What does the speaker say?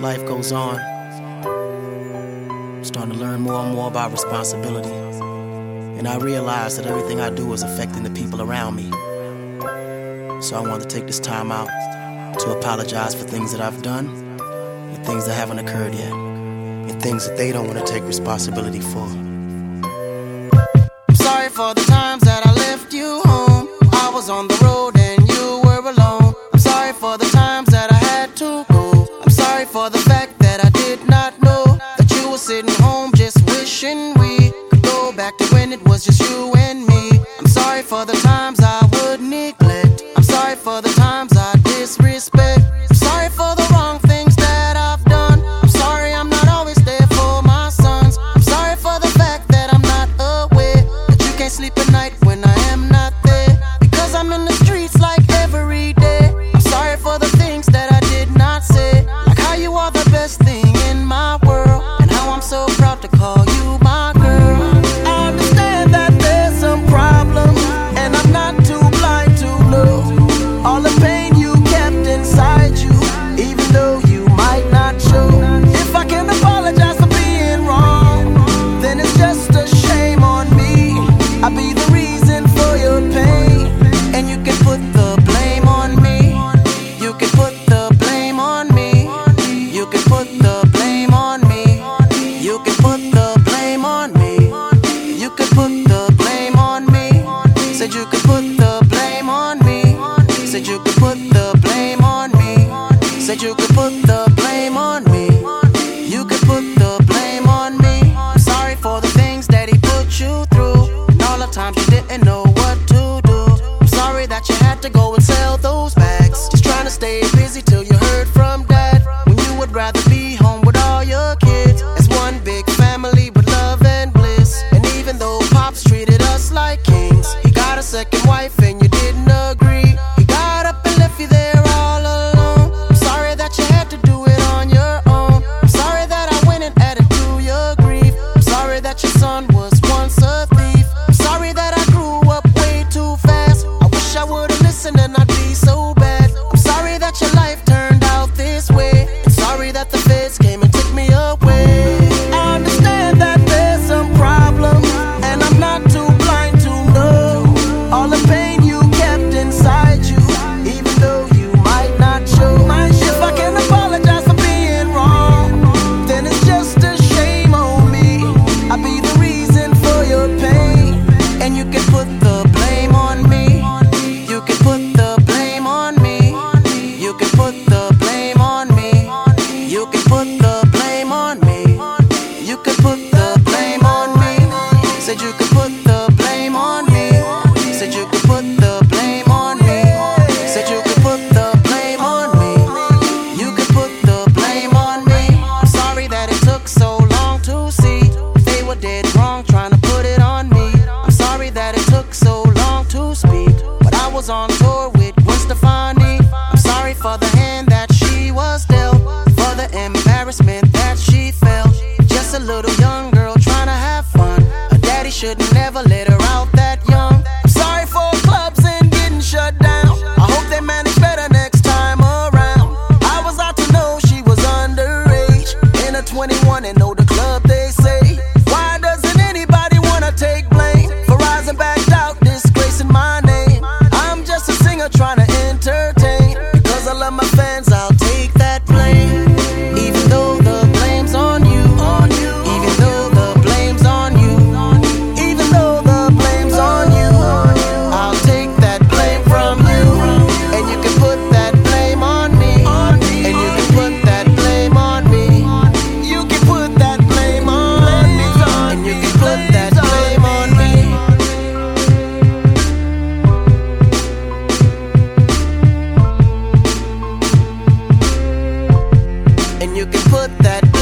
life goes on, I'm starting to learn more and more about responsibility. And I realize that everything I do is affecting the people around me. So I want to take this time out to apologize for things that I've done and things that haven't occurred yet, and things that they don't want to take responsibility for. I'm sorry for the times that I left you home. I was on the road when it was just you and me. I'm sorry for the times I would neglect. I'm sorry for the times I disrespect. I'm sorry for the wrong things that I've done. I'm sorry I'm not always there for my sons. I'm sorry for the fact that I'm not aware that you can't sleep at night when I am not there. Because I'm in the streets like every day. I'm sorry for the things that I did not say. Like how you are the best thing in my world. And how I'm so proud to call you you could put the blame on me. Said you could put the blame on me. You could put the blame on me. Sorry for the things that he put you through. And all the times you didn't know what to do. I'm sorry that you had to go and sell those bags. Just trying to stay busy till you heard from dad. When you would rather be home with all your kids. As one big family with love and bliss. And even though Pops treated us like kings, he got a second wife and you didn't agree. Speak. But I was on tour with Gwen Stefani. I'm sorry for the hand that she was dealt. For the embarrassment that she felt. Just a little young girl trying to have fun. Her daddy should never let her you can put that